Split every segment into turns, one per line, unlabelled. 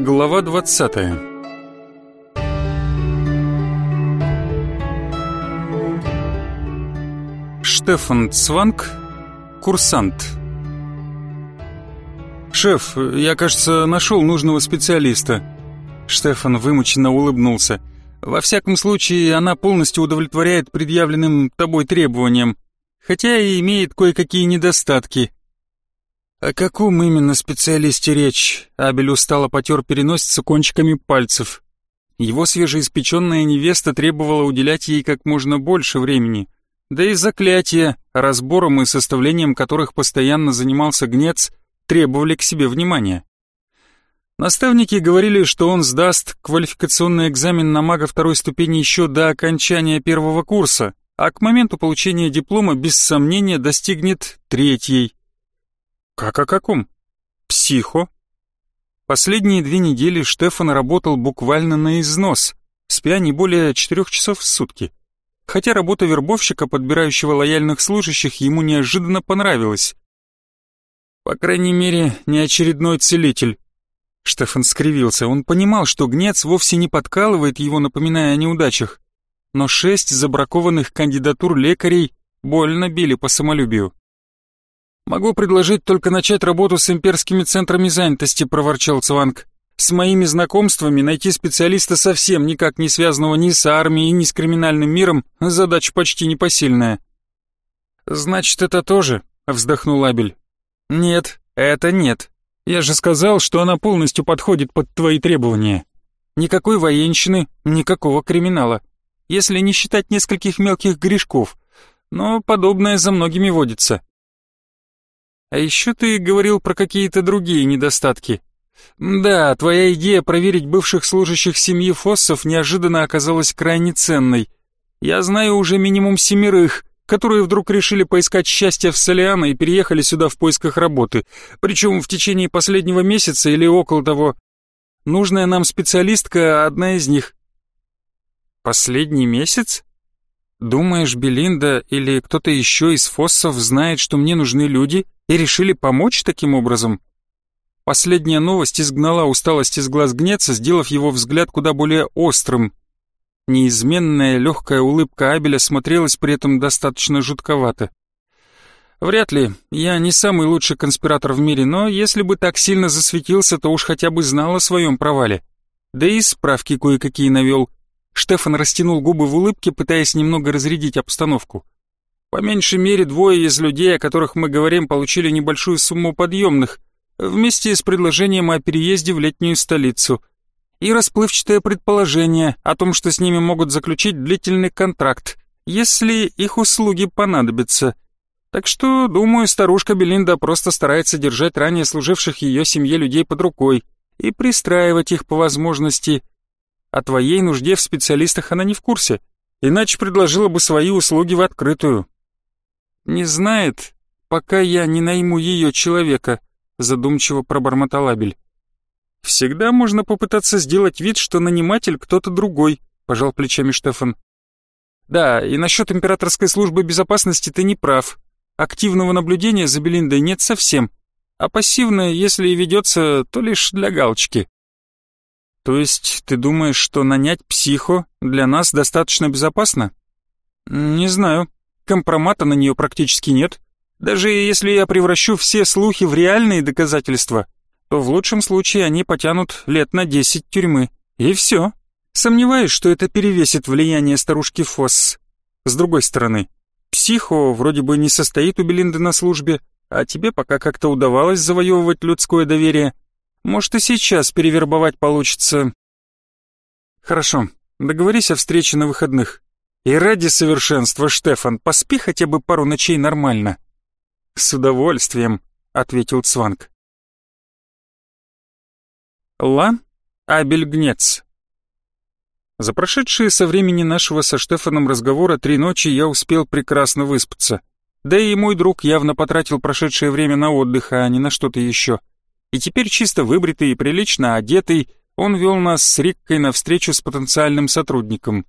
Глава 20 Штефан Цванг, курсант. «Шеф, я, кажется, нашел нужного специалиста». Штефан вымученно улыбнулся. «Во всяком случае, она полностью удовлетворяет предъявленным тобой требованиям, хотя и имеет кое-какие недостатки». «О каком именно специалисте речь?» Абель устало потер переносицу кончиками пальцев. Его свежеиспеченная невеста требовала уделять ей как можно больше времени. Да и заклятия, разбором и составлением которых постоянно занимался гнец, требовали к себе внимания. Наставники говорили, что он сдаст квалификационный экзамен на мага второй ступени еще до окончания первого курса, а к моменту получения диплома без сомнения достигнет третьей. Как о каком? Психо? Последние две недели Штефан работал буквально на износ, спя не более четырех часов в сутки. Хотя работа вербовщика, подбирающего лояльных служащих, ему неожиданно понравилась. По крайней мере, не очередной целитель. Штефан скривился. Он понимал, что гнец вовсе не подкалывает его, напоминая о неудачах. Но шесть забракованных кандидатур лекарей больно били по самолюбию. «Могу предложить только начать работу с имперскими центрами занятости», — проворчал Цванг. «С моими знакомствами найти специалиста совсем никак не связанного ни с армией, ни с криминальным миром задача почти непосильная». «Значит, это тоже?» — вздохнул Абель. «Нет, это нет. Я же сказал, что она полностью подходит под твои требования. Никакой военщины, никакого криминала. Если не считать нескольких мелких грешков. Но подобное за многими водится». А еще ты говорил про какие-то другие недостатки. Да, твоя идея проверить бывших служащих семьи Фоссов неожиданно оказалась крайне ценной. Я знаю уже минимум семерых, которые вдруг решили поискать счастье в Солиано и переехали сюда в поисках работы, причем в течение последнего месяца или около того. Нужная нам специалистка одна из них. Последний месяц? Думаешь, Белинда или кто-то еще из Фоссов знает, что мне нужны люди и решили помочь таким образом? Последняя новость изгнала усталость из глаз гнеца, сделав его взгляд куда более острым. Неизменная легкая улыбка Абеля смотрелась при этом достаточно жутковато. Вряд ли, я не самый лучший конспиратор в мире, но если бы так сильно засветился, то уж хотя бы знал о своем провале. Да и справки кое-какие навел. Штефан растянул губы в улыбке, пытаясь немного разрядить обстановку. По меньшей мере двое из людей, о которых мы говорим, получили небольшую сумму подъемных, вместе с предложением о переезде в летнюю столицу. И расплывчатое предположение о том, что с ними могут заключить длительный контракт, если их услуги понадобятся. Так что, думаю, старушка Белинда просто старается держать ранее служивших ее семье людей под рукой и пристраивать их по возможности, о твоей нужде в специалистах она не в курсе, иначе предложила бы свои услуги в открытую. Не знает, пока я не найму ее человека, задумчиво пробормотал Абель. Всегда можно попытаться сделать вид, что наниматель кто-то другой, пожал плечами Штефан. Да, и насчет императорской службы безопасности ты не прав. Активного наблюдения за Белиндой нет совсем, а пассивное, если и ведется, то лишь для галочки. То есть ты думаешь, что нанять психо для нас достаточно безопасно? Не знаю. Компромата на нее практически нет. Даже если я превращу все слухи в реальные доказательства, то в лучшем случае они потянут лет на десять тюрьмы. И все. Сомневаюсь, что это перевесит влияние старушки Фосс. С другой стороны, психо вроде бы не состоит у Белинды на службе, а тебе пока как-то удавалось завоевывать людское доверие. Может и сейчас перевербовать получится. Хорошо, договорись о встрече на выходных. И ради совершенства, Штефан, поспи хотя бы пару ночей нормально. С удовольствием, ответил Цванг. Ла Абельгнец. За прошедшие со времени нашего со Штефаном разговора три ночи я успел прекрасно выспаться. Да и мой друг явно потратил прошедшее время на отдых, а не на что-то еще и теперь чисто выбритый и прилично одетый, он вел нас с Риккой на встречу с потенциальным сотрудником.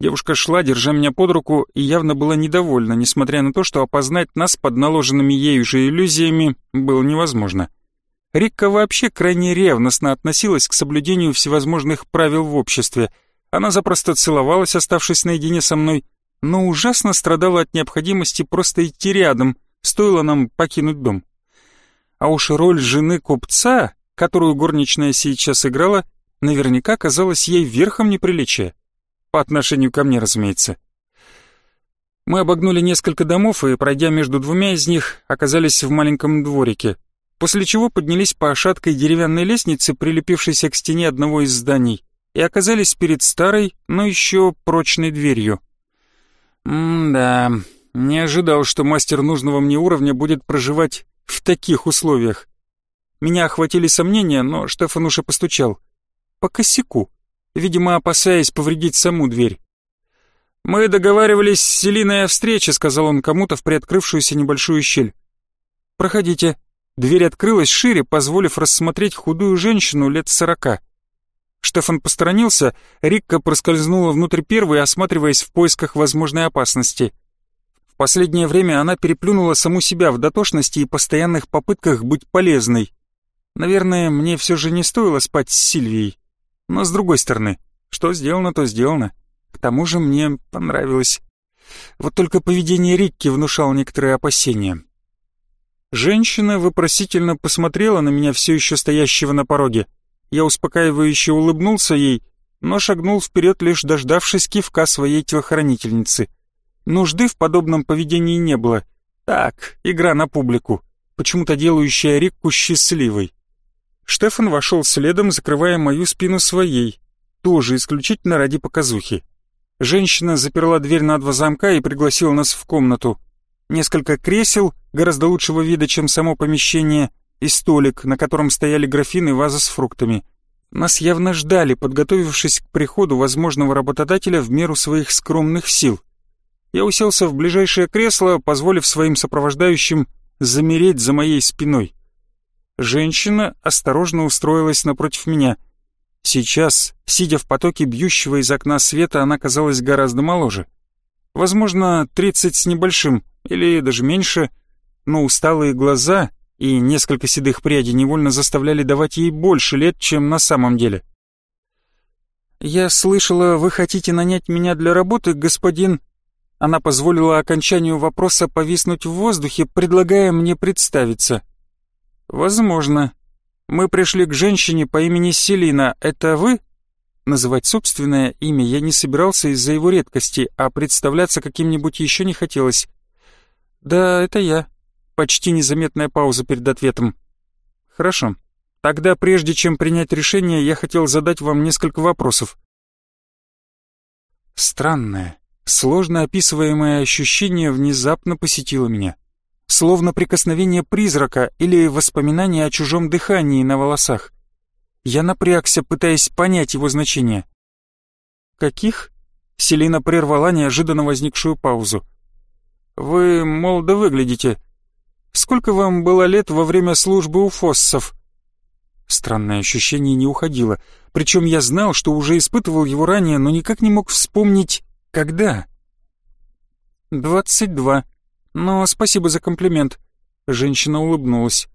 Девушка шла, держа меня под руку, и явно была недовольна, несмотря на то, что опознать нас под наложенными ею же иллюзиями было невозможно. Рикка вообще крайне ревностно относилась к соблюдению всевозможных правил в обществе. Она запросто целовалась, оставшись наедине со мной, но ужасно страдала от необходимости просто идти рядом, стоило нам покинуть дом. А уж роль жены купца, которую горничная сейчас играла, наверняка казалась ей верхом неприличия. По отношению ко мне, разумеется. Мы обогнули несколько домов и, пройдя между двумя из них, оказались в маленьком дворике, после чего поднялись по шаткой деревянной лестнице, прилепившейся к стене одного из зданий, и оказались перед старой, но еще прочной дверью. М-да, не ожидал, что мастер нужного мне уровня будет проживать в таких условиях. Меня охватили сомнения, но Штефан уже постучал. По косяку, видимо, опасаясь повредить саму дверь. «Мы договаривались с Селиной о встрече», — сказал он кому-то в приоткрывшуюся небольшую щель. «Проходите», Дверь открылась шире, позволив рассмотреть худую женщину лет сорока. Штефан посторонился, Рикка проскользнула внутрь первой, осматриваясь в поисках возможной опасности. Последнее время она переплюнула саму себя в дотошности и постоянных попытках быть полезной. Наверное, мне все же не стоило спать с Сильвией. Но с другой стороны, что сделано, то сделано. К тому же мне понравилось. Вот только поведение Рикки внушало некоторые опасения. Женщина вопросительно посмотрела на меня, все еще стоящего на пороге. Я успокаивающе улыбнулся ей, но шагнул вперед, лишь дождавшись кивка своей телохранительницы. Нужды в подобном поведении не было. Так, игра на публику, почему-то делающая Рикку счастливой. Штефан вошел следом, закрывая мою спину своей, тоже исключительно ради показухи. Женщина заперла дверь на два замка и пригласила нас в комнату несколько кресел, гораздо лучшего вида, чем само помещение, и столик, на котором стояли графины и ваза с фруктами. Нас явно ждали, подготовившись к приходу возможного работодателя в меру своих скромных сил. Я уселся в ближайшее кресло, позволив своим сопровождающим замереть за моей спиной. Женщина осторожно устроилась напротив меня. Сейчас, сидя в потоке бьющего из окна света, она казалась гораздо моложе. Возможно, тридцать с небольшим, или даже меньше, но усталые глаза и несколько седых прядей невольно заставляли давать ей больше лет, чем на самом деле. «Я слышала, вы хотите нанять меня для работы, господин...» Она позволила окончанию вопроса повиснуть в воздухе, предлагая мне представиться. «Возможно. Мы пришли к женщине по имени Селина. Это вы?» Называть собственное имя я не собирался из-за его редкости, а представляться каким-нибудь еще не хотелось. «Да, это я». Почти незаметная пауза перед ответом. «Хорошо. Тогда, прежде чем принять решение, я хотел задать вам несколько вопросов». Странное, сложно описываемое ощущение внезапно посетило меня. Словно прикосновение призрака или воспоминание о чужом дыхании на волосах. Я напрягся, пытаясь понять его значение. «Каких?» Селина прервала неожиданно возникшую паузу. Вы молодо выглядите. Сколько вам было лет во время службы у фоссов?» Странное ощущение не уходило, причем я знал, что уже испытывал его ранее, но никак не мог вспомнить, когда. «Двадцать два. Но спасибо за комплимент». Женщина улыбнулась.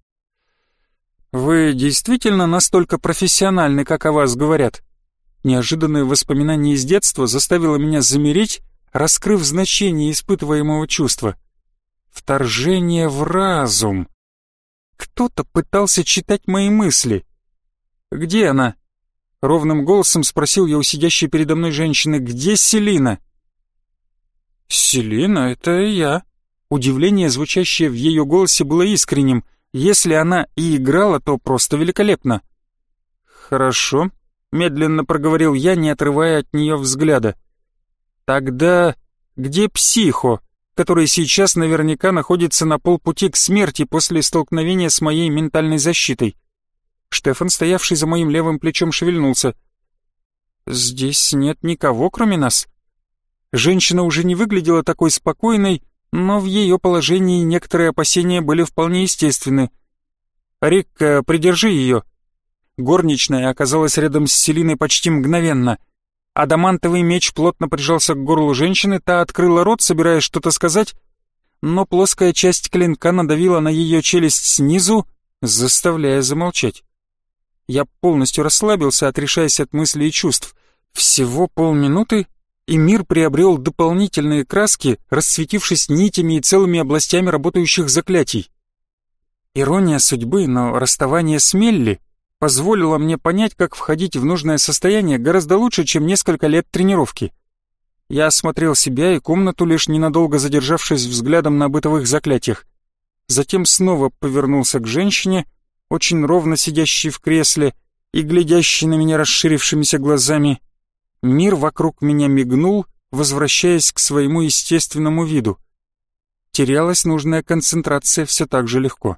«Вы действительно настолько профессиональны, как о вас говорят?» Неожиданное воспоминание из детства заставило меня замереть раскрыв значение испытываемого чувства. Вторжение в разум. Кто-то пытался читать мои мысли. «Где она?» Ровным голосом спросил я у сидящей передо мной женщины, «Где Селина?» «Селина, это я». Удивление, звучащее в ее голосе, было искренним. Если она и играла, то просто великолепно. «Хорошо», — медленно проговорил я, не отрывая от нее взгляда. Тогда где психо, который сейчас наверняка находится на полпути к смерти после столкновения с моей ментальной защитой? Штефан, стоявший за моим левым плечом, шевельнулся. «Здесь нет никого, кроме нас». Женщина уже не выглядела такой спокойной, но в ее положении некоторые опасения были вполне естественны. «Рик, придержи ее». Горничная оказалась рядом с Селиной почти мгновенно — Адамантовый меч плотно прижался к горлу женщины, та открыла рот, собираясь что-то сказать, но плоская часть клинка надавила на ее челюсть снизу, заставляя замолчать. Я полностью расслабился, отрешаясь от мыслей и чувств. Всего полминуты, и мир приобрел дополнительные краски, расцветившись нитями и целыми областями работающих заклятий. Ирония судьбы, но расставание с Мелли позволило мне понять, как входить в нужное состояние гораздо лучше, чем несколько лет тренировки. Я осмотрел себя и комнату, лишь ненадолго задержавшись взглядом на бытовых заклятиях. Затем снова повернулся к женщине, очень ровно сидящей в кресле и глядящей на меня расширившимися глазами. Мир вокруг меня мигнул, возвращаясь к своему естественному виду. Терялась нужная концентрация все так же легко.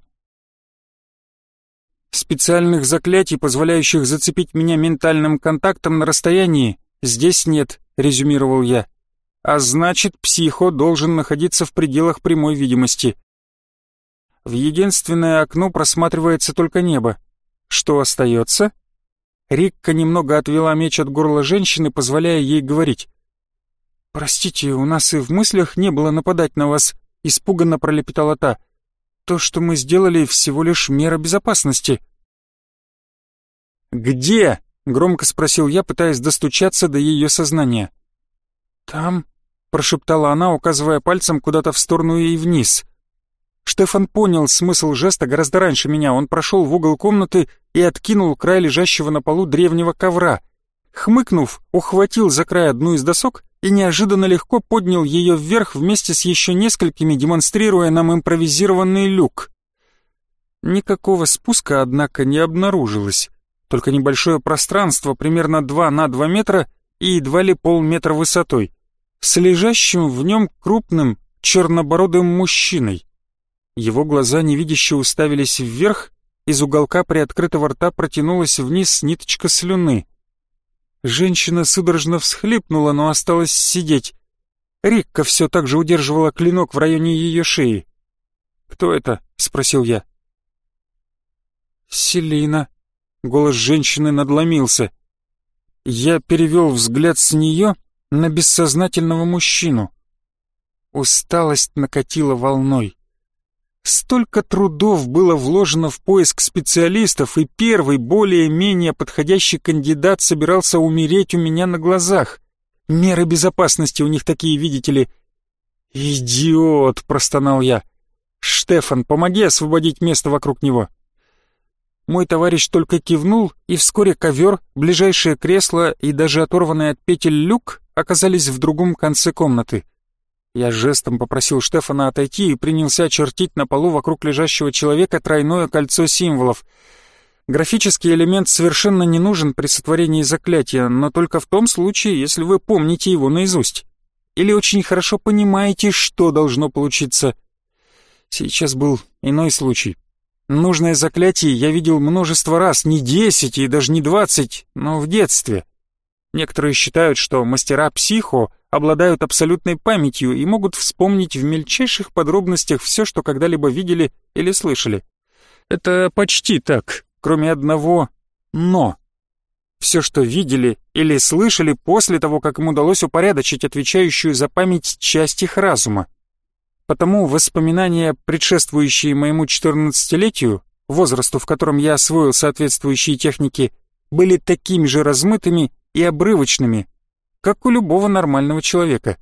Специальных заклятий, позволяющих зацепить меня ментальным контактом на расстоянии, здесь нет, резюмировал я. А значит, психо должен находиться в пределах прямой видимости. В единственное окно просматривается только небо. Что остается? Рикка немного отвела меч от горла женщины, позволяя ей говорить. «Простите, у нас и в мыслях не было нападать на вас», — испуганно пролепетала та. «То, что мы сделали, всего лишь мера безопасности». «Где?» Громко спросил я, пытаясь достучаться до ее сознания. «Там», — прошептала она, указывая пальцем куда-то в сторону и вниз. Штефан понял смысл жеста гораздо раньше меня. Он прошел в угол комнаты и откинул край лежащего на полу древнего ковра. Хмыкнув, ухватил за край одну из досок и неожиданно легко поднял ее вверх вместе с еще несколькими, демонстрируя нам импровизированный люк. Никакого спуска, однако, не обнаружилось только небольшое пространство, примерно 2 на 2 метра и едва ли полметра высотой, с лежащим в нем крупным чернобородым мужчиной. Его глаза невидяще уставились вверх, из уголка приоткрытого рта протянулась вниз ниточка слюны. Женщина судорожно всхлипнула, но осталась сидеть. Рикка все так же удерживала клинок в районе ее шеи. «Кто это?» — спросил я. «Селина», Голос женщины надломился. Я перевел взгляд с нее на бессознательного мужчину. Усталость накатила волной. Столько трудов было вложено в поиск специалистов, и первый, более-менее подходящий кандидат собирался умереть у меня на глазах. Меры безопасности у них такие, видите ли. «Идиот!» — простонал я. «Штефан, помоги освободить место вокруг него». Мой товарищ только кивнул, и вскоре ковер, ближайшее кресло и даже оторванный от петель люк оказались в другом конце комнаты. Я жестом попросил Штефана отойти и принялся чертить на полу вокруг лежащего человека тройное кольцо символов. Графический элемент совершенно не нужен при сотворении заклятия, но только в том случае, если вы помните его наизусть. Или очень хорошо понимаете, что должно получиться. Сейчас был иной случай. Нужное заклятие я видел множество раз, не десять и даже не двадцать, но в детстве. Некоторые считают, что мастера психо обладают абсолютной памятью и могут вспомнить в мельчайших подробностях все, что когда-либо видели или слышали. Это почти так, кроме одного «но». Все, что видели или слышали после того, как им удалось упорядочить отвечающую за память часть их разума. Потому воспоминания, предшествующие моему 14-летию, возрасту, в котором я освоил соответствующие техники, были такими же размытыми и обрывочными, как у любого нормального человека.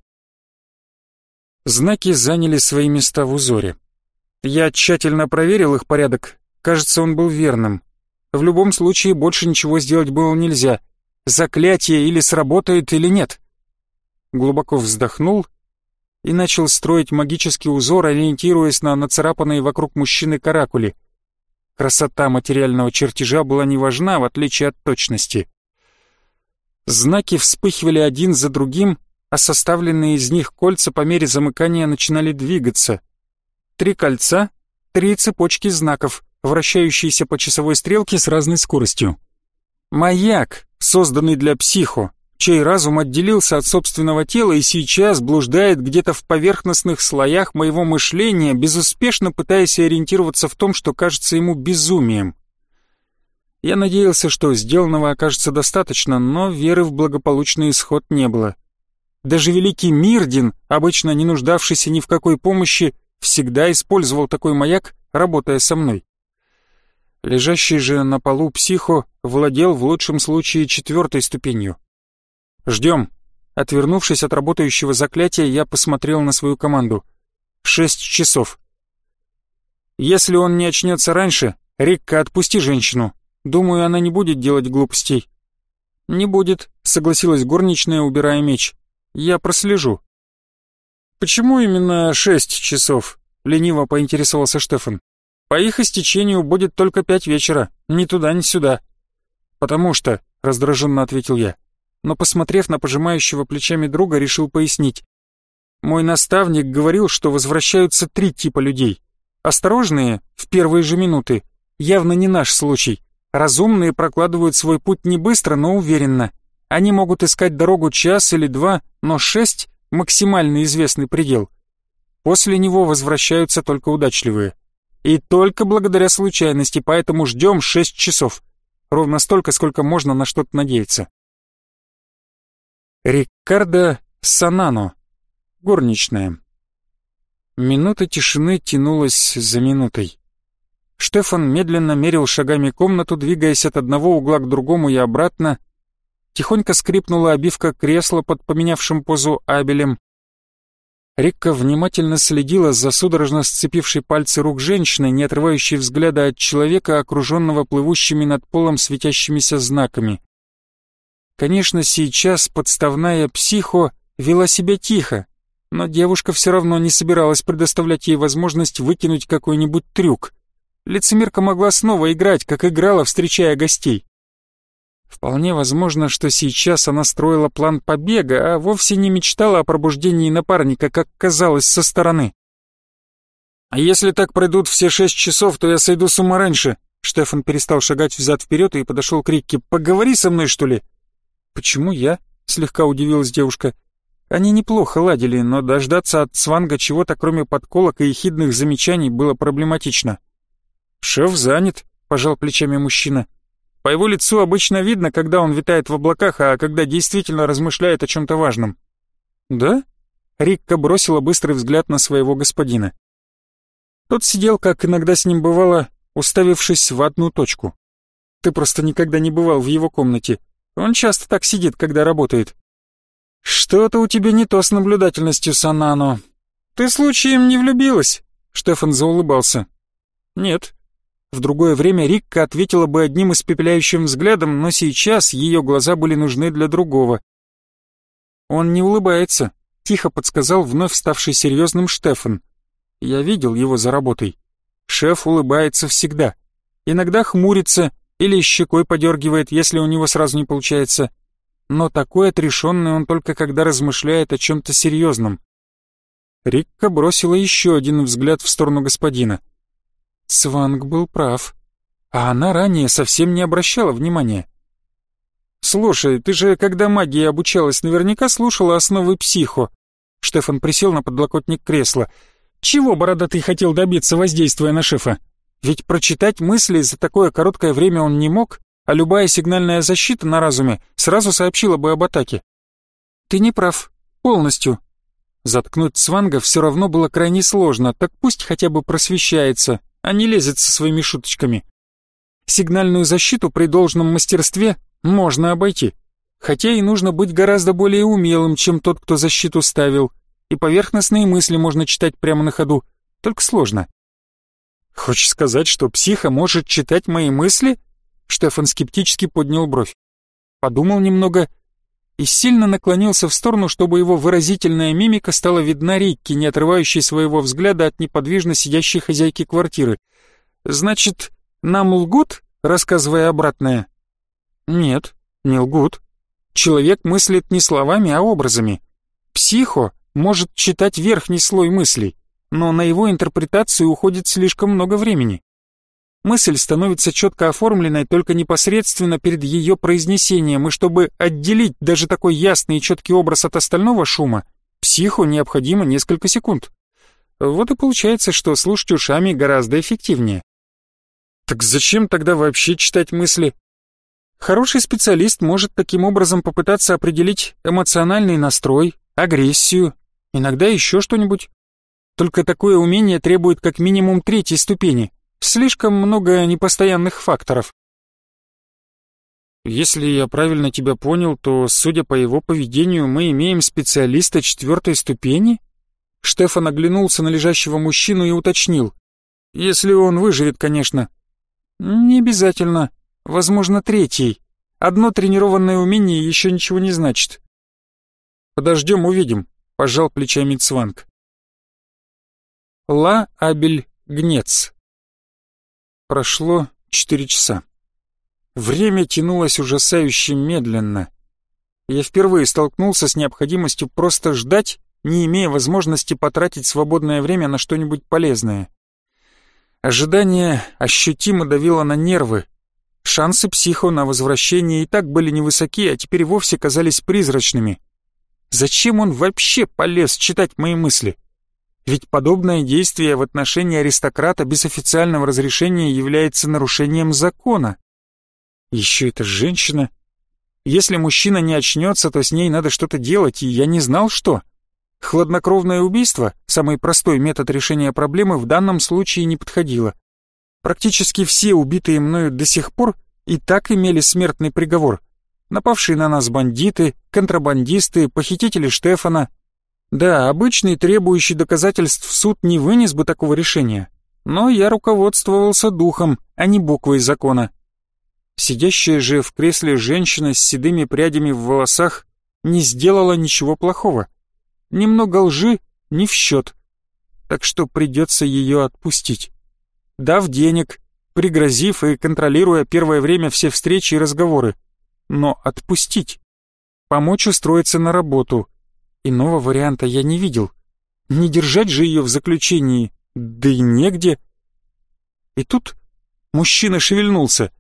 Знаки заняли свои места в узоре. Я тщательно проверил их порядок, кажется, он был верным. В любом случае больше ничего сделать было нельзя. Заклятие или сработает, или нет. Глубоко вздохнул и начал строить магический узор, ориентируясь на нацарапанные вокруг мужчины каракули. Красота материального чертежа была не важна, в отличие от точности. Знаки вспыхивали один за другим, а составленные из них кольца по мере замыкания начинали двигаться. Три кольца, три цепочки знаков, вращающиеся по часовой стрелке с разной скоростью. Маяк, созданный для психо, чей разум отделился от собственного тела и сейчас блуждает где-то в поверхностных слоях моего мышления, безуспешно пытаясь ориентироваться в том, что кажется ему безумием. Я надеялся, что сделанного окажется достаточно, но веры в благополучный исход не было. Даже великий Мирдин, обычно не нуждавшийся ни в какой помощи, всегда использовал такой маяк, работая со мной. Лежащий же на полу психо владел в лучшем случае четвертой ступенью. «Ждем». Отвернувшись от работающего заклятия, я посмотрел на свою команду. «Шесть часов». «Если он не очнется раньше, Рикка, отпусти женщину. Думаю, она не будет делать глупостей». «Не будет», — согласилась горничная, убирая меч. «Я прослежу». «Почему именно шесть часов?» — лениво поинтересовался Штефан. «По их истечению будет только пять вечера, ни туда, ни сюда». «Потому что», — раздраженно ответил я, но, посмотрев на пожимающего плечами друга, решил пояснить. «Мой наставник говорил, что возвращаются три типа людей. Осторожные, в первые же минуты, явно не наш случай. Разумные прокладывают свой путь не быстро, но уверенно. Они могут искать дорогу час или два, но шесть — максимально известный предел. После него возвращаются только удачливые. И только благодаря случайности, поэтому ждем шесть часов. Ровно столько, сколько можно на что-то надеяться. Риккардо Санано. Горничная. Минута тишины тянулась за минутой. Штефан медленно мерил шагами комнату, двигаясь от одного угла к другому и обратно. Тихонько скрипнула обивка кресла под поменявшим позу Абелем. Рикка внимательно следила за судорожно сцепившей пальцы рук женщины, не отрывающей взгляда от человека, окруженного плывущими над полом светящимися знаками. Конечно, сейчас подставная психо вела себя тихо, но девушка все равно не собиралась предоставлять ей возможность выкинуть какой-нибудь трюк. Лицемерка могла снова играть, как играла, встречая гостей. Вполне возможно, что сейчас она строила план побега, а вовсе не мечтала о пробуждении напарника, как казалось со стороны. «А если так пройдут все шесть часов, то я сойду с ума раньше», Штефан перестал шагать взад-вперед и подошел к Рикке. «Поговори со мной, что ли?» «Почему я?» — слегка удивилась девушка. Они неплохо ладили, но дождаться от Сванга чего-то кроме подколок и ехидных замечаний было проблематично. «Шеф занят», — пожал плечами мужчина. По его лицу обычно видно, когда он витает в облаках, а когда действительно размышляет о чем-то важном. «Да?» Рикка бросила быстрый взгляд на своего господина. Тот сидел, как иногда с ним бывало, уставившись в одну точку. «Ты просто никогда не бывал в его комнате. Он часто так сидит, когда работает». «Что-то у тебя не то с наблюдательностью, Санано. Ты случаем не влюбилась?» Штефан заулыбался. «Нет, в другое время Рикка ответила бы одним испепеляющим взглядом, но сейчас ее глаза были нужны для другого. «Он не улыбается», — тихо подсказал вновь ставший серьезным Штефан. «Я видел его за работой. Шеф улыбается всегда. Иногда хмурится или щекой подергивает, если у него сразу не получается. Но такой отрешенный он только когда размышляет о чем-то серьезном». Рикка бросила еще один взгляд в сторону господина. Сванг был прав. А она ранее совсем не обращала внимания. «Слушай, ты же, когда магии обучалась, наверняка слушала основы психо». Штефан присел на подлокотник кресла. «Чего, бородатый, хотел добиться, воздействуя на шефа? Ведь прочитать мысли за такое короткое время он не мог, а любая сигнальная защита на разуме сразу сообщила бы об атаке». «Ты не прав. Полностью. Заткнуть Сванга все равно было крайне сложно, так пусть хотя бы просвещается, а не лезет со своими шуточками. Сигнальную защиту при должном мастерстве можно обойти, хотя и нужно быть гораздо более умелым, чем тот, кто защиту ставил, и поверхностные мысли можно читать прямо на ходу, только сложно. «Хочешь сказать, что психа может читать мои мысли?» Штефан скептически поднял бровь. Подумал немного и сильно наклонился в сторону, чтобы его выразительная мимика стала видна Рикки, не отрывающей своего взгляда от неподвижно сидящей хозяйки квартиры. «Значит, нам лгут, рассказывая обратное?» «Нет, не лгут. Человек мыслит не словами, а образами. Психо может читать верхний слой мыслей, но на его интерпретацию уходит слишком много времени. Мысль становится четко оформленной только непосредственно перед ее произнесением, и чтобы отделить даже такой ясный и четкий образ от остального шума, психу необходимо несколько секунд. Вот и получается, что слушать ушами гораздо эффективнее. Так зачем тогда вообще читать мысли? Хороший специалист может таким образом попытаться определить эмоциональный настрой, агрессию, иногда еще что-нибудь. Только такое умение требует как минимум третьей ступени, Слишком много непостоянных факторов. Если я правильно тебя понял, то, судя по его поведению, мы имеем специалиста четвертой ступени? Штефан оглянулся на лежащего мужчину и уточнил. Если он выживет, конечно. Не обязательно. Возможно, третий. Одно тренированное умение еще ничего не значит. Подождем, увидим, пожал плечами Цванг. Ла Абель Гнец. Прошло четыре часа. Время тянулось ужасающе медленно. Я впервые столкнулся с необходимостью просто ждать, не имея возможности потратить свободное время на что-нибудь полезное. Ожидание ощутимо давило на нервы. Шансы психо на возвращение и так были невысоки, а теперь вовсе казались призрачными. Зачем он вообще полез читать мои мысли? Ведь подобное действие в отношении аристократа без официального разрешения является нарушением закона. Еще эта женщина. Если мужчина не очнется, то с ней надо что-то делать, и я не знал, что. Хладнокровное убийство, самый простой метод решения проблемы, в данном случае не подходило. Практически все убитые мною до сих пор и так имели смертный приговор. Напавшие на нас бандиты, контрабандисты, похитители Штефана. Да, обычный требующий доказательств суд не вынес бы такого решения. Но я руководствовался духом, а не буквой закона. Сидящая же в кресле женщина с седыми прядями в волосах не сделала ничего плохого немного лжи не в счет. Так что придется ее отпустить. Дав денег, пригрозив и контролируя первое время все встречи и разговоры. Но отпустить. Помочь устроиться на работу. Иного варианта я не видел. Не держать же ее в заключении, да и негде. И тут мужчина шевельнулся.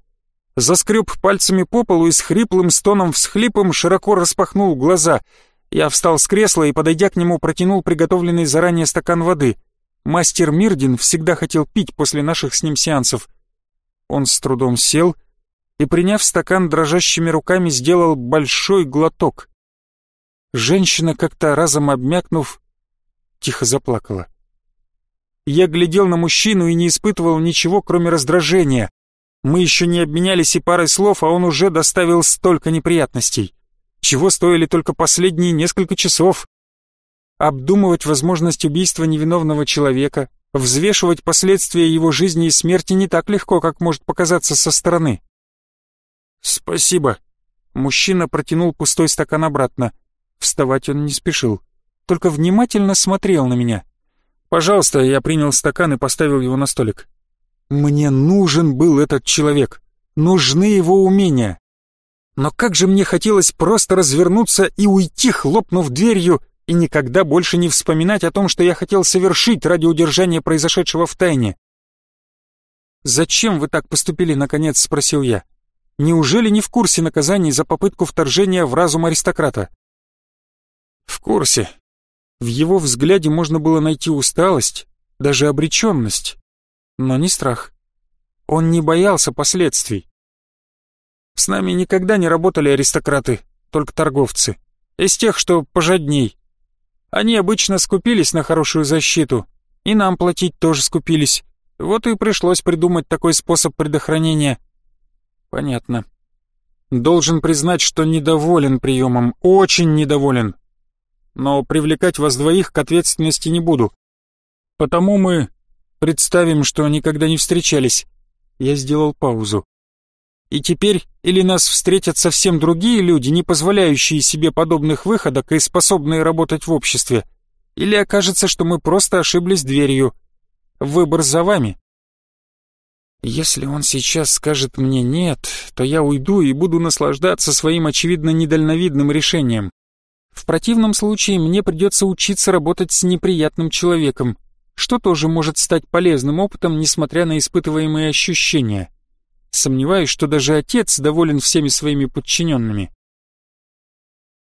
Заскреб пальцами по полу и с хриплым стоном-всхлипом широко распахнул глаза — я встал с кресла и, подойдя к нему, протянул приготовленный заранее стакан воды. Мастер Мирдин всегда хотел пить после наших с ним сеансов. Он с трудом сел и, приняв стакан дрожащими руками, сделал большой глоток. Женщина, как-то разом обмякнув, тихо заплакала. Я глядел на мужчину и не испытывал ничего, кроме раздражения. Мы еще не обменялись и парой слов, а он уже доставил столько неприятностей чего стоили только последние несколько часов. Обдумывать возможность убийства невиновного человека, взвешивать последствия его жизни и смерти не так легко, как может показаться со стороны. «Спасибо». Мужчина протянул пустой стакан обратно. Вставать он не спешил, только внимательно смотрел на меня. «Пожалуйста», я принял стакан и поставил его на столик. «Мне нужен был этот человек. Нужны его умения. Но как же мне хотелось просто развернуться и уйти, хлопнув дверью, и никогда больше не вспоминать о том, что я хотел совершить ради удержания произошедшего в тайне. «Зачем вы так поступили?» — наконец спросил я. «Неужели не в курсе наказаний за попытку вторжения в разум аристократа?» «В курсе». В его взгляде можно было найти усталость, даже обреченность, но не страх. Он не боялся последствий. С нами никогда не работали аристократы, только торговцы. Из тех, что пожадней. Они обычно скупились на хорошую защиту, и нам платить тоже скупились. Вот и пришлось придумать такой способ предохранения. Понятно. Должен признать, что недоволен приемом, очень недоволен. Но привлекать вас двоих к ответственности не буду. Потому мы представим, что никогда не встречались. Я сделал паузу. И теперь или нас встретят совсем другие люди, не позволяющие себе подобных выходок и способные работать в обществе, или окажется, что мы просто ошиблись дверью. Выбор за вами. Если он сейчас скажет мне «нет», то я уйду и буду наслаждаться своим очевидно недальновидным решением. В противном случае мне придется учиться работать с неприятным человеком, что тоже может стать полезным опытом, несмотря на испытываемые ощущения. Сомневаюсь, что даже отец доволен всеми своими подчиненными.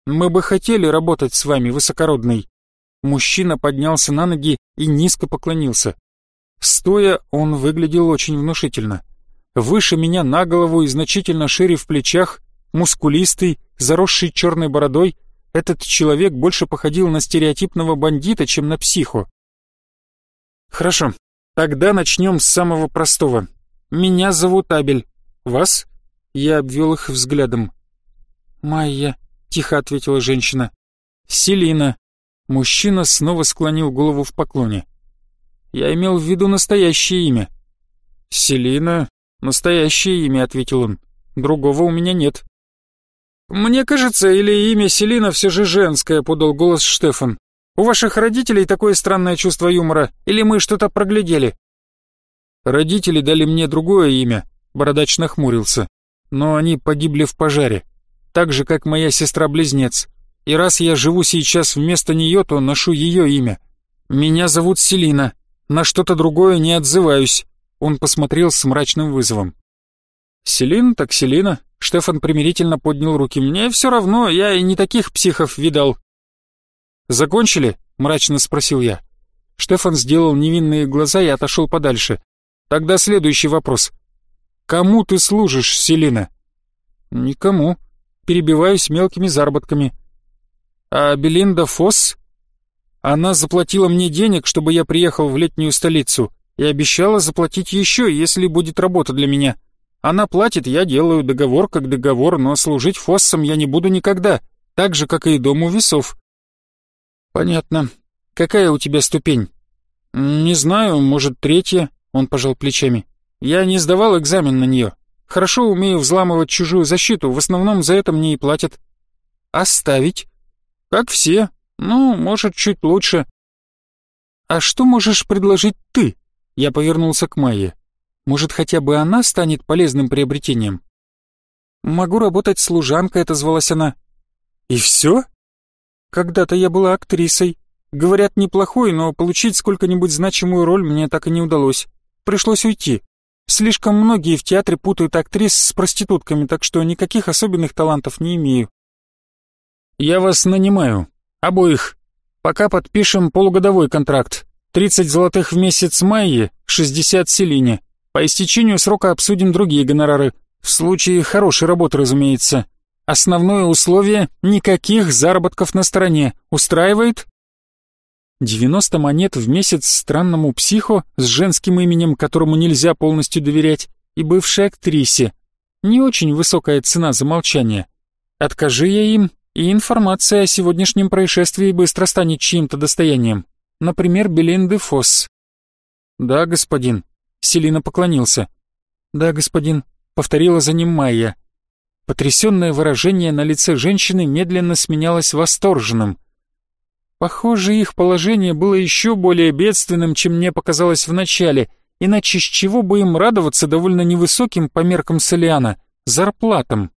«Мы бы хотели работать с вами, высокородный». Мужчина поднялся на ноги и низко поклонился. Стоя, он выглядел очень внушительно. Выше меня на голову и значительно шире в плечах, мускулистый, заросший черной бородой, этот человек больше походил на стереотипного бандита, чем на психо. «Хорошо, Тогда начнем с самого простого. Меня зовут Абель. Вас? Я обвел их взглядом. Майя, тихо ответила женщина. Селина. Мужчина снова склонил голову в поклоне. Я имел в виду настоящее имя. Селина, настоящее имя, ответил он. Другого у меня нет. Мне кажется, или имя Селина все же женское, подал голос Штефан. У ваших родителей такое странное чувство юмора, или мы что-то проглядели? Родители дали мне другое имя, бородач нахмурился. Но они погибли в пожаре, так же, как моя сестра-близнец. И раз я живу сейчас вместо нее, то ношу ее имя. Меня зовут Селина, на что-то другое не отзываюсь. Он посмотрел с мрачным вызовом. Селин так Селина. Штефан примирительно поднял руки. Мне все равно, я и не таких психов видал. «Закончили?» — мрачно спросил я. Штефан сделал невинные глаза и отошел подальше. «Тогда следующий вопрос. Кому ты служишь, Селина?» «Никому. Перебиваюсь мелкими заработками». «А Белинда Фосс?» «Она заплатила мне денег, чтобы я приехал в летнюю столицу, и обещала заплатить еще, если будет работа для меня. Она платит, я делаю договор как договор, но служить Фоссом я не буду никогда, так же, как и дому весов». «Понятно. Какая у тебя ступень?» «Не знаю, может, третья», — он пожал плечами. «Я не сдавал экзамен на нее. Хорошо умею взламывать чужую защиту, в основном за это мне и платят». «Оставить?» «Как все. Ну, может, чуть лучше». «А что можешь предложить ты?» Я повернулся к Майе. «Может, хотя бы она станет полезным приобретением?» «Могу работать служанкой», — отозвалась она. «И все?» Когда-то я была актрисой. Говорят, неплохой, но получить сколько-нибудь значимую роль мне так и не удалось. Пришлось уйти. Слишком многие в театре путают актрис с проститутками, так что никаких особенных талантов не имею. Я вас нанимаю. Обоих. Пока подпишем полугодовой контракт. 30 золотых в месяц Майи, 60 Селине. По истечению срока обсудим другие гонорары. В случае хорошей работы, разумеется. Основное условие — никаких заработков на стороне. Устраивает? 90 монет в месяц странному психо с женским именем, которому нельзя полностью доверять, и бывшей актрисе. Не очень высокая цена за молчание. Откажи я им, и информация о сегодняшнем происшествии быстро станет чьим-то достоянием. Например, Белинды Фосс. «Да, господин». Селина поклонился. «Да, господин», — повторила за ним Майя. Потрясенное выражение на лице женщины медленно сменялось восторженным. Похоже, их положение было еще более бедственным, чем мне показалось вначале, иначе с чего бы им радоваться довольно невысоким по меркам Солиана зарплатам.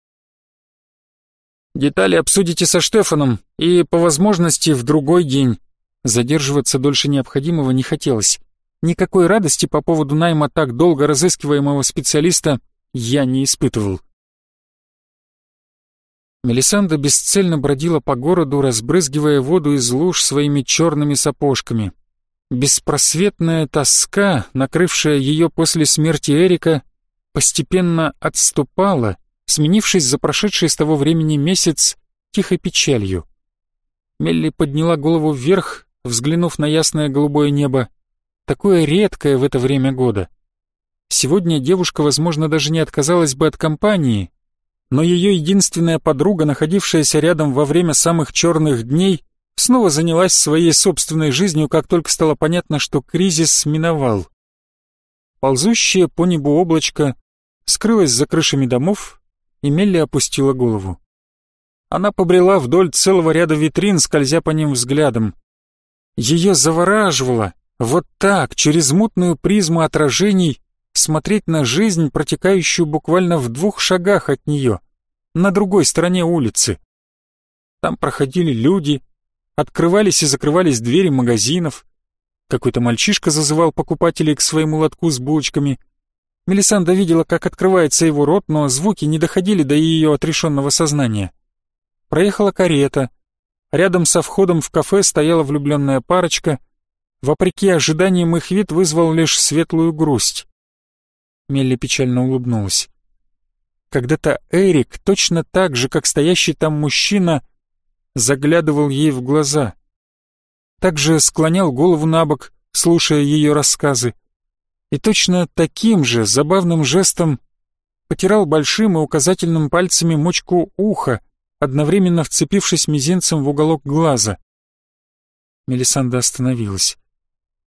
Детали обсудите со Штефаном и, по возможности, в другой день. Задерживаться дольше необходимого не хотелось. Никакой радости по поводу найма так долго разыскиваемого специалиста я не испытывал. Мелисанда бесцельно бродила по городу, разбрызгивая воду из луж своими черными сапожками. Беспросветная тоска, накрывшая ее после смерти Эрика, постепенно отступала, сменившись за прошедший с того времени месяц тихой печалью. Мелли подняла голову вверх, взглянув на ясное голубое небо, такое редкое в это время года. Сегодня девушка, возможно, даже не отказалась бы от компании, но ее единственная подруга, находившаяся рядом во время самых черных дней, снова занялась своей собственной жизнью, как только стало понятно, что кризис миновал. Ползущее по небу облачко скрылось за крышами домов, и Мелли опустила голову. Она побрела вдоль целого ряда витрин, скользя по ним взглядом. Ее завораживало вот так, через мутную призму отражений, смотреть на жизнь, протекающую буквально в двух шагах от нее, на другой стороне улицы. Там проходили люди, открывались и закрывались двери магазинов. Какой-то мальчишка зазывал покупателей к своему лотку с булочками. Мелисанда видела, как открывается его рот, но звуки не доходили до ее отрешенного сознания. Проехала карета. Рядом со входом в кафе стояла влюбленная парочка. Вопреки ожиданиям их вид вызвал лишь светлую грусть. Мелли печально улыбнулась. Когда-то Эрик, точно так же, как стоящий там мужчина, заглядывал ей в глаза. Также склонял голову на бок, слушая ее рассказы, и точно таким же забавным жестом потирал большим и указательным пальцами мочку уха, одновременно вцепившись мизинцем в уголок глаза. Мелисанда остановилась.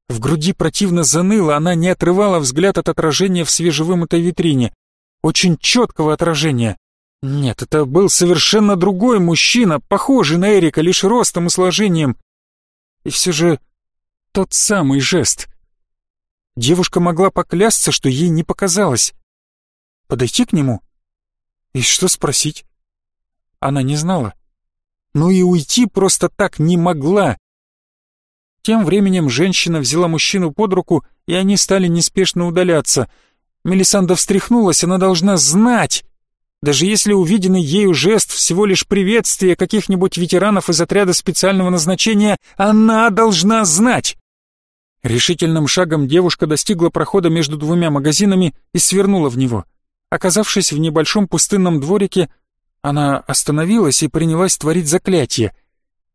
В груди противно заныло, она не отрывала взгляд от отражения в свежевымытой витрине. Очень четкого отражения. Нет, это был совершенно другой мужчина, похожий на Эрика, лишь ростом и сложением. И все же тот самый жест. Девушка могла поклясться, что ей не показалось. Подойти к нему? И что спросить? Она не знала. Но и уйти просто так не могла. Тем временем женщина взяла мужчину под руку, и они стали неспешно удаляться. Мелисанда встряхнулась, она должна знать. Даже если увиденный ею жест всего лишь приветствие каких-нибудь ветеранов из отряда специального назначения, она должна знать. Решительным шагом девушка достигла прохода между двумя магазинами и свернула в него. Оказавшись в небольшом пустынном дворике, она остановилась и принялась творить заклятие.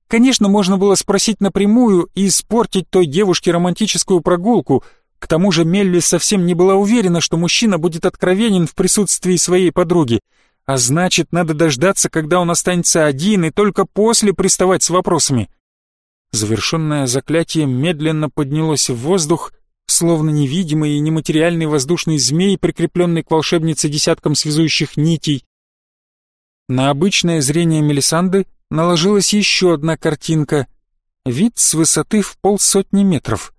Конечно, можно было спросить напрямую и испортить той девушке романтическую прогулку. К тому же Мелли совсем не была уверена, что мужчина будет откровенен в присутствии своей подруги. А значит, надо дождаться, когда он останется один, и только после приставать с вопросами. Завершенное заклятие медленно поднялось в воздух, словно невидимый и нематериальный воздушный змей, прикрепленный к волшебнице десятком связующих нитей. На обычное зрение Мелисанды наложилась еще одна картинка. Вид с высоты в полсотни метров.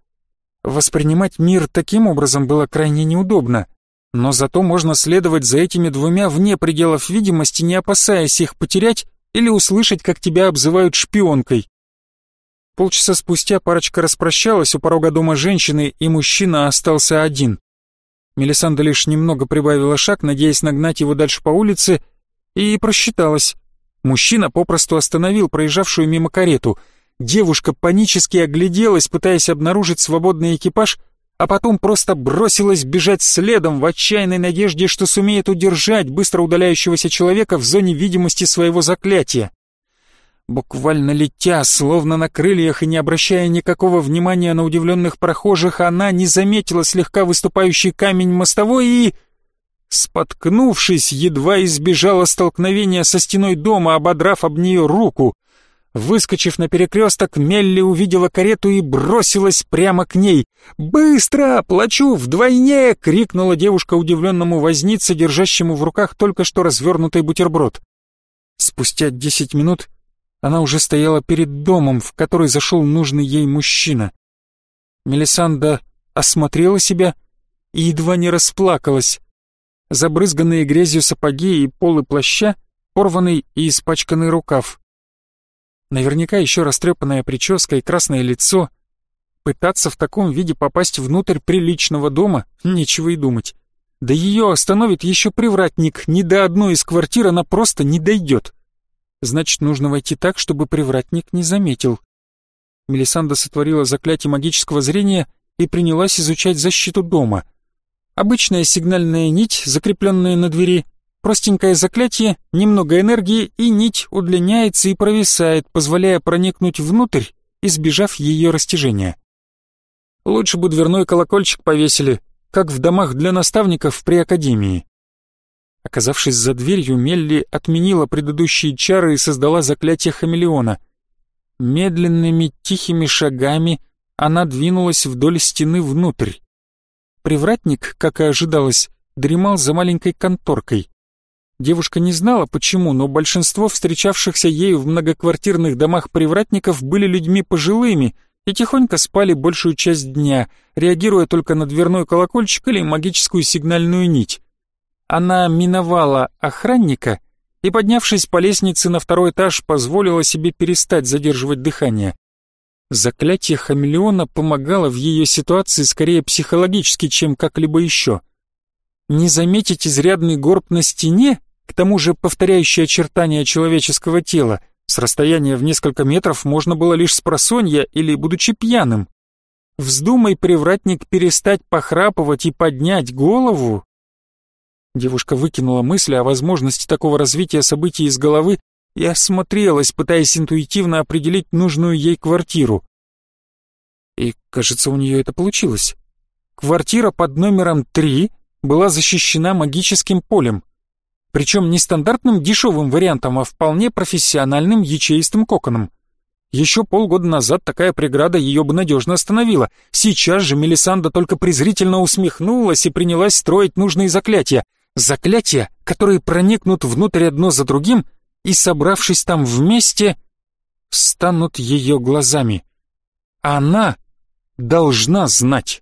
Воспринимать мир таким образом было крайне неудобно, но зато можно следовать за этими двумя вне пределов видимости, не опасаясь их потерять или услышать, как тебя обзывают шпионкой. Полчаса спустя парочка распрощалась у порога дома женщины, и мужчина остался один. Мелисанда лишь немного прибавила шаг, надеясь нагнать его дальше по улице, и просчиталась. Мужчина попросту остановил проезжавшую мимо карету. Девушка панически огляделась, пытаясь обнаружить свободный экипаж, а потом просто бросилась бежать следом в отчаянной надежде, что сумеет удержать быстро удаляющегося человека в зоне видимости своего заклятия. Буквально летя, словно на крыльях и не обращая никакого внимания на удивленных прохожих, она не заметила слегка выступающий камень мостовой и... Споткнувшись, едва избежала столкновения со стеной дома, ободрав об нее руку. Выскочив на перекресток, Мелли увидела карету и бросилась прямо к ней. «Быстро! Плачу вдвойне!» — крикнула девушка удивленному вознице, держащему в руках только что развернутый бутерброд. Спустя десять минут она уже стояла перед домом, в который зашел нужный ей мужчина. Мелисанда осмотрела себя и едва не расплакалась. Забрызганные грязью сапоги и полы плаща, порванный и испачканный рукав. Наверняка еще растрепанная прическа и красное лицо. Пытаться в таком виде попасть внутрь приличного дома — нечего и думать. Да ее остановит еще привратник, ни до одной из квартир она просто не дойдет. Значит, нужно войти так, чтобы привратник не заметил. Мелисанда сотворила заклятие магического зрения и принялась изучать защиту дома. Обычная сигнальная нить, закрепленная на двери, простенькое заклятие, немного энергии, и нить удлиняется и провисает, позволяя проникнуть внутрь, избежав ее растяжения. Лучше бы дверной колокольчик повесили, как в домах для наставников при академии. Оказавшись за дверью, Мелли отменила предыдущие чары и создала заклятие хамелеона. Медленными, тихими шагами она двинулась вдоль стены внутрь. Привратник, как и ожидалось, дремал за маленькой конторкой. Девушка не знала почему, но большинство встречавшихся ею в многоквартирных домах привратников были людьми пожилыми и тихонько спали большую часть дня, реагируя только на дверной колокольчик или магическую сигнальную нить. Она миновала охранника и, поднявшись по лестнице на второй этаж, позволила себе перестать задерживать дыхание. Заклятие хамелеона помогало в ее ситуации скорее психологически, чем как-либо еще. Не заметить изрядный горб на стене, к тому же повторяющий очертания человеческого тела, с расстояния в несколько метров можно было лишь с просонья или будучи пьяным. Вздумай привратник перестать похрапывать и поднять голову, Девушка выкинула мысли о возможности такого развития событий из головы и осмотрелась, пытаясь интуитивно определить нужную ей квартиру. И, кажется, у нее это получилось. квартира под номером 3 была защищена магическим полем. Причем не стандартным дешевым вариантом, а вполне профессиональным ячеистым коконом. Еще полгода назад такая преграда ее бы надежно остановила. Сейчас же Мелисанда только презрительно усмехнулась и принялась строить нужные заклятия. Заклятия, которые проникнут внутрь одно за другим и, собравшись там вместе, станут ее глазами. Она должна знать.